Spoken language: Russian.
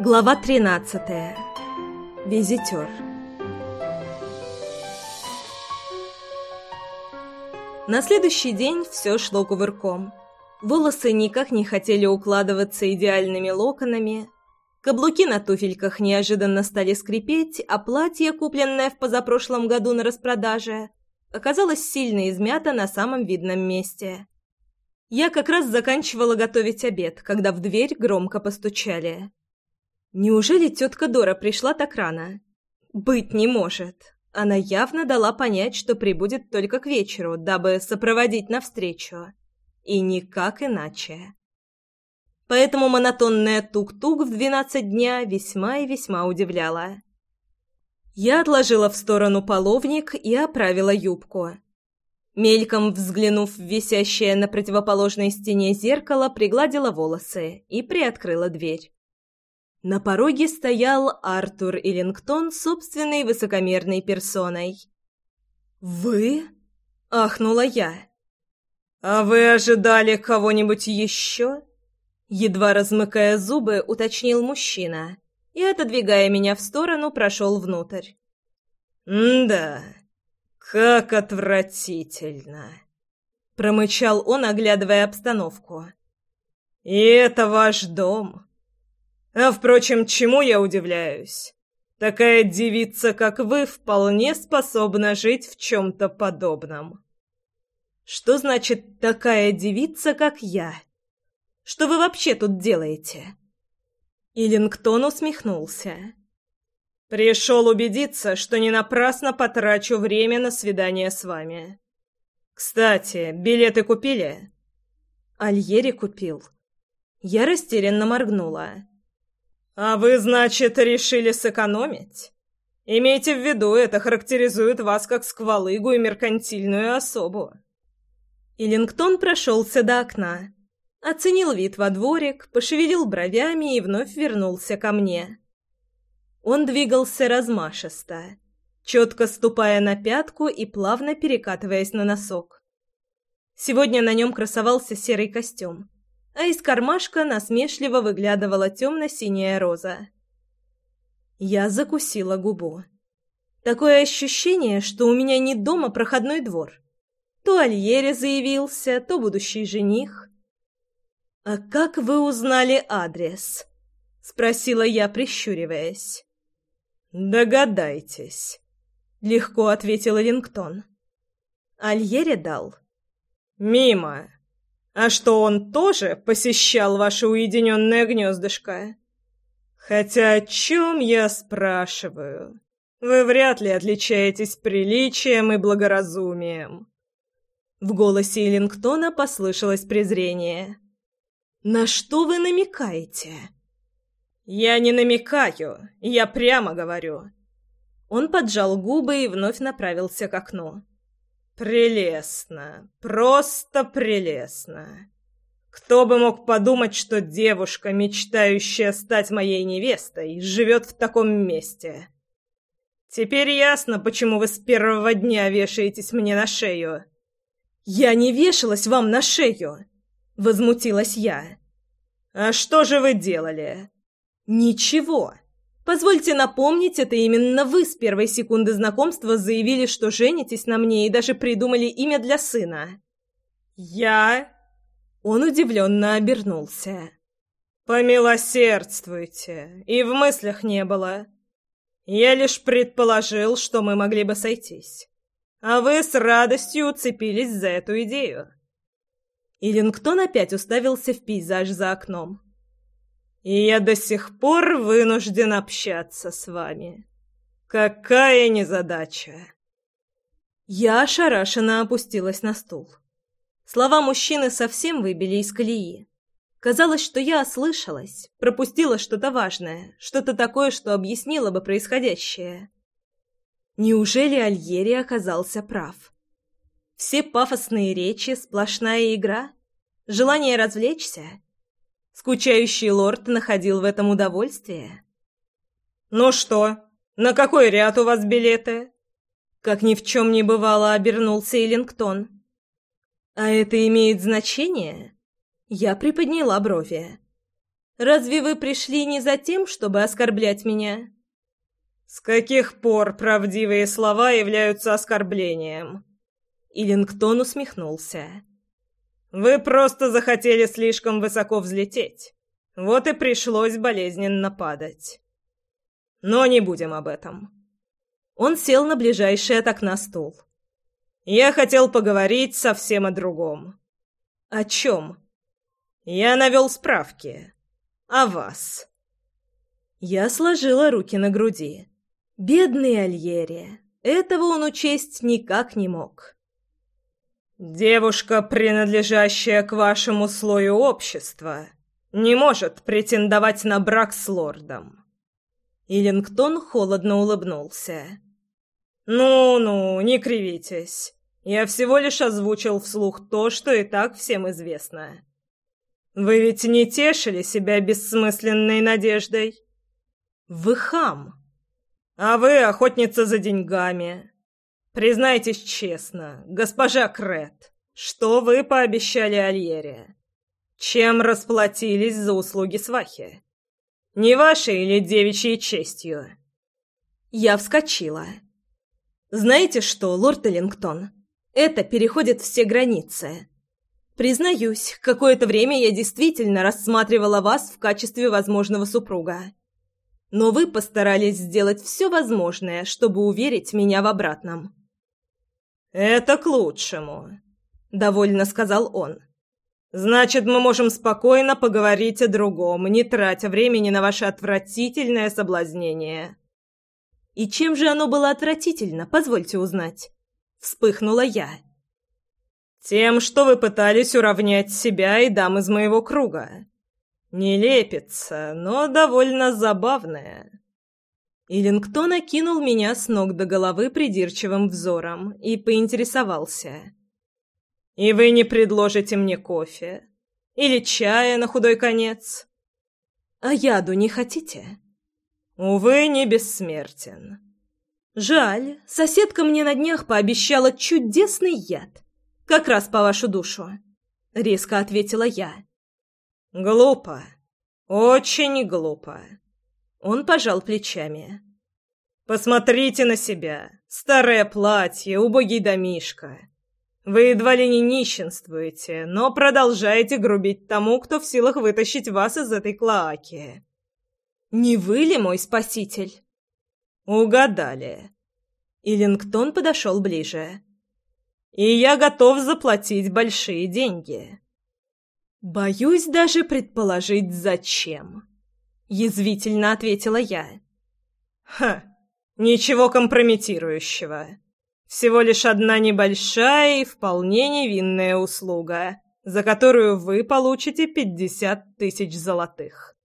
Глава 13. Визитёр. На следующий день всё шло кувырком. Волосы никак не хотели укладываться идеальными локонами, каблуки на туфельках неожиданно стали скрипеть, а платье, купленное в позапрошлом году на распродаже, оказалось сильно измято на самом видном месте. Я как раз заканчивала готовить обед, когда в дверь громко постучали. Неужели тетка Дора пришла так рано? Быть не может. Она явно дала понять, что прибудет только к вечеру, дабы сопроводить навстречу. И никак иначе. Поэтому монотонная тук-тук в двенадцать дня весьма и весьма удивляла. Я отложила в сторону половник и оправила юбку. Мельком взглянув в висящее на противоположной стене зеркало, пригладила волосы и приоткрыла дверь. На пороге стоял Артур Иллингтон собственной высокомерной персоной. «Вы?» – ахнула я. «А вы ожидали кого-нибудь еще?» Едва размыкая зубы, уточнил мужчина и, отодвигая меня в сторону, прошел внутрь. «Да, как отвратительно!» Промычал он, оглядывая обстановку. «И это ваш дом!» А, впрочем, чему я удивляюсь? Такая девица, как вы, вполне способна жить в чем-то подобном. Что значит «такая девица, как я»? Что вы вообще тут делаете?» Иллингтон усмехнулся. «Пришел убедиться, что не напрасно потрачу время на свидание с вами. Кстати, билеты купили?» Альери купил. Я растерянно моргнула. «А вы, значит, решили сэкономить? Имейте в виду, это характеризует вас как сквалыгу и меркантильную особу». Иллингтон прошелся до окна, оценил вид во дворик, пошевелил бровями и вновь вернулся ко мне. Он двигался размашисто, четко ступая на пятку и плавно перекатываясь на носок. Сегодня на нем красовался серый костюм а из кармашка насмешливо выглядывала темно-синяя роза. Я закусила губу. Такое ощущение, что у меня не дома проходной двор. То Альере заявился, то будущий жених. «А как вы узнали адрес?» — спросила я, прищуриваясь. «Догадайтесь», — легко ответил Эллингтон. Альере дал. «Мимо!» а что он тоже посещал ваше уединенное гнездышко. Хотя о чем я спрашиваю? Вы вряд ли отличаетесь приличием и благоразумием. В голосе Эллингтона послышалось презрение. «На что вы намекаете?» «Я не намекаю, я прямо говорю». Он поджал губы и вновь направился к окну. Прелестно, просто прелестно. Кто бы мог подумать, что девушка, мечтающая стать моей невестой, живет в таком месте. Теперь ясно, почему вы с первого дня вешаетесь мне на шею. Я не вешалась вам на шею, возмутилась я. А что же вы делали? Ничего. Позвольте напомнить, это именно вы с первой секунды знакомства заявили, что женитесь на мне и даже придумали имя для сына. Я... Он удивленно обернулся. «Помилосердствуйте! И в мыслях не было. Я лишь предположил, что мы могли бы сойтись. А вы с радостью уцепились за эту идею». Иллингтон опять уставился в пейзаж за окном и я до сих пор вынужден общаться с вами. Какая незадача!» Я ошарашенно опустилась на стул. Слова мужчины совсем выбили из колеи. Казалось, что я ослышалась, пропустила что-то важное, что-то такое, что объяснило бы происходящее. Неужели Альери оказался прав? Все пафосные речи — сплошная игра? Желание развлечься? Скучающий лорд находил в этом удовольствие. «Ну что, на какой ряд у вас билеты?» Как ни в чем не бывало, обернулся Эллингтон. «А это имеет значение?» Я приподняла брови. «Разве вы пришли не за тем, чтобы оскорблять меня?» «С каких пор правдивые слова являются оскорблением?» Иллингтон усмехнулся. Вы просто захотели слишком высоко взлететь. Вот и пришлось болезненно падать. Но не будем об этом. Он сел на ближайший от окна стул. Я хотел поговорить совсем о другом. О чем? Я навел справки. О вас. Я сложила руки на груди. Бедный Альери. Этого он учесть никак не мог. «Девушка, принадлежащая к вашему слою общества, не может претендовать на брак с лордом». Иллингтон холодно улыбнулся. «Ну-ну, не кривитесь. Я всего лишь озвучил вслух то, что и так всем известно. Вы ведь не тешили себя бессмысленной надеждой?» «Вы хам!» «А вы охотница за деньгами!» Признайтесь честно, госпожа Крет, что вы пообещали Альере? Чем расплатились за услуги свахи? Не вашей или девичьей честью?» Я вскочила. «Знаете что, лорд Эллингтон, это переходит все границы. Признаюсь, какое-то время я действительно рассматривала вас в качестве возможного супруга. Но вы постарались сделать все возможное, чтобы уверить меня в обратном. «Это к лучшему», — довольно сказал он. «Значит, мы можем спокойно поговорить о другом, не тратя времени на ваше отвратительное соблазнение». «И чем же оно было отвратительно, позвольте узнать?» — вспыхнула я. «Тем, что вы пытались уравнять себя и дам из моего круга. Нелепица, но довольно забавное. Иллингтон окинул меня с ног до головы придирчивым взором и поинтересовался. «И вы не предложите мне кофе? Или чая на худой конец?» «А яду не хотите?» «Увы, не бессмертен». «Жаль, соседка мне на днях пообещала чудесный яд. Как раз по вашу душу», — резко ответила я. «Глупо. Очень глупо», он пожал плечами. «Посмотрите на себя! Старое платье, убогий домишко. Вы едва ли не нищенствуете, но продолжаете грубить тому, кто в силах вытащить вас из этой клоаки». «Не вы ли мой спаситель?» «Угадали». Иллингтон подошел ближе. «И я готов заплатить большие деньги». «Боюсь даже предположить, зачем». — язвительно ответила я. «Ха, ничего компрометирующего. Всего лишь одна небольшая и вполне невинная услуга, за которую вы получите пятьдесят тысяч золотых».